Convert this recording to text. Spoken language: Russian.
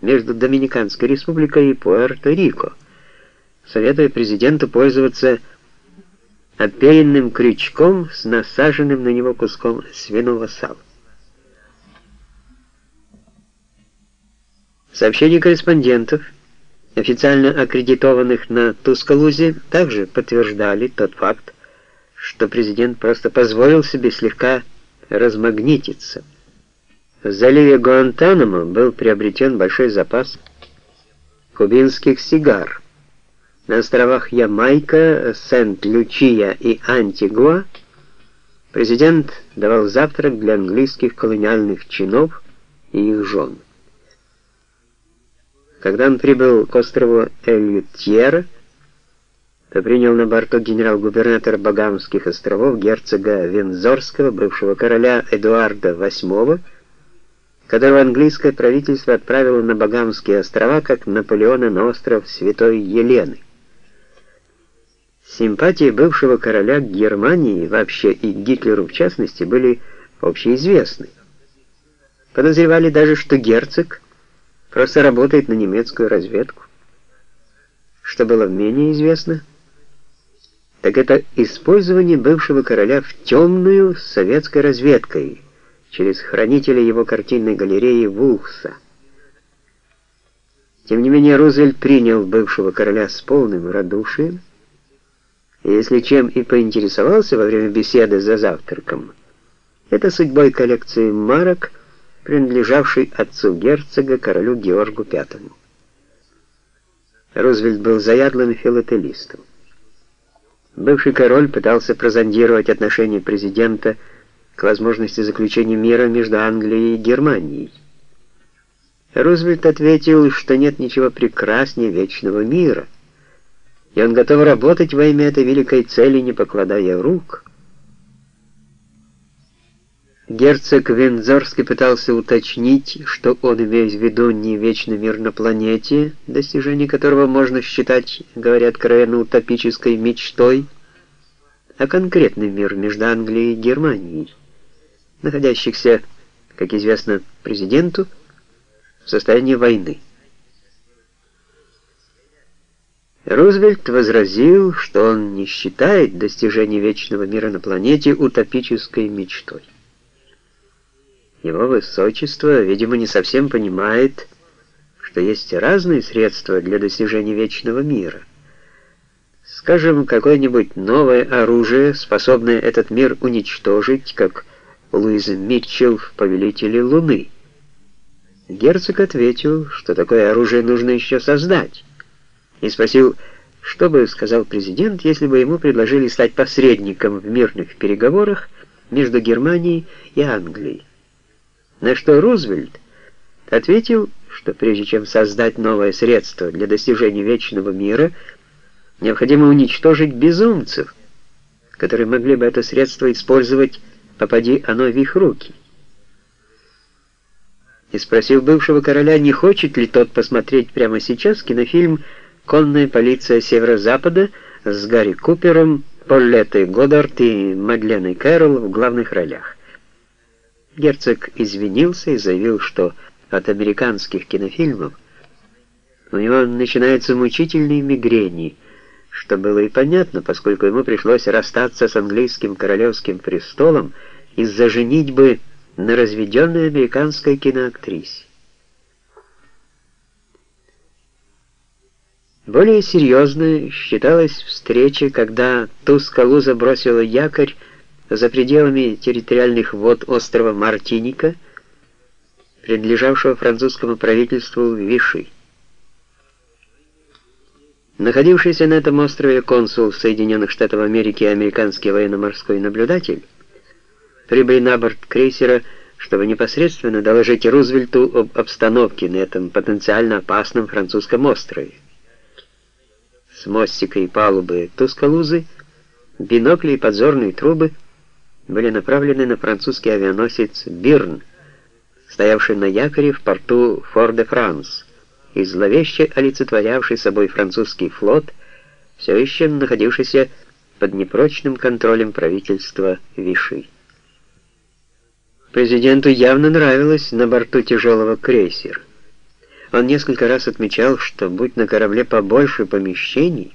между Доминиканской республикой и Пуэрто-Рико, советуя президенту пользоваться оперенным крючком с насаженным на него куском свиного сала. Сообщения корреспондентов, официально аккредитованных на Тускалузе, также подтверждали тот факт, что президент просто позволил себе слегка размагнититься. В заливе Гуантанамо был приобретен большой запас кубинских сигар. На островах Ямайка, Сент-Лючия и Антигуа президент давал завтрак для английских колониальных чинов и их жен. Когда он прибыл к острову Эльютьер, то принял на борту генерал-губернатор Багамских островов герцога Вензорского, бывшего короля Эдуарда VIII, которого английское правительство отправило на Багамские острова, как Наполеона на остров Святой Елены. Симпатии бывшего короля к Германии, вообще и Гитлеру в частности, были общеизвестны. Подозревали даже, что герцог просто работает на немецкую разведку. Что было менее известно, так это использование бывшего короля в темную советской разведкой – через хранителя его картинной галереи Вулхса. Тем не менее, Рузвельт принял бывшего короля с полным радушием, и если чем и поинтересовался во время беседы за завтраком, это судьбой коллекции марок, принадлежавшей отцу герцога, королю Георгу V. Рузвельт был заядлым филателистом. Бывший король пытался прозондировать отношения президента к возможности заключения мира между Англией и Германией. Рузвельт ответил, что нет ничего прекраснее вечного мира, и он готов работать во имя этой великой цели, не покладая рук. Герцог Вензорский пытался уточнить, что он имеет в виду не вечный мир на планете, достижение которого можно считать, говорят откровенно, утопической мечтой, а конкретный мир между Англией и Германией находящихся, как известно президенту, в состоянии войны. Рузвельт возразил, что он не считает достижение вечного мира на планете утопической мечтой. Его высочество, видимо, не совсем понимает, что есть разные средства для достижения вечного мира. Скажем, какое-нибудь новое оружие, способное этот мир уничтожить, как Луиза Митчелл в «Повелителе Луны». Герцог ответил, что такое оружие нужно еще создать, и спросил, что бы сказал президент, если бы ему предложили стать посредником в мирных переговорах между Германией и Англией. На что Рузвельт ответил, что прежде чем создать новое средство для достижения вечного мира, необходимо уничтожить безумцев, которые могли бы это средство использовать попади оно в их руки. И спросил бывшего короля, не хочет ли тот посмотреть прямо сейчас кинофильм «Конная полиция Северо-Запада» с Гарри Купером, Полеттой Годдард и Мадленой Кэрролл в главных ролях. Герцог извинился и заявил, что от американских кинофильмов у него начинаются мучительные мигрени – что было и понятно, поскольку ему пришлось расстаться с английским королевским престолом из-за женитьбы на разведенной американской киноактрисе. Более серьезной считалась встреча, когда Тускалу забросила якорь за пределами территориальных вод острова Мартиника, принадлежавшего французскому правительству Виши. Находившийся на этом острове консул Соединенных Штатов Америки и американский военно-морской наблюдатель прибыли на борт крейсера, чтобы непосредственно доложить Рузвельту об обстановке на этом потенциально опасном французском острове. С мостика и палубы Тускалузы бинокли и подзорные трубы были направлены на французский авианосец «Бирн», стоявший на якоре в порту Фор-де-Франс и зловеще олицетворявший собой французский флот, все еще находившийся под непрочным контролем правительства Виши. Президенту явно нравилось на борту тяжелого крейсера. Он несколько раз отмечал, что будь на корабле побольше помещений,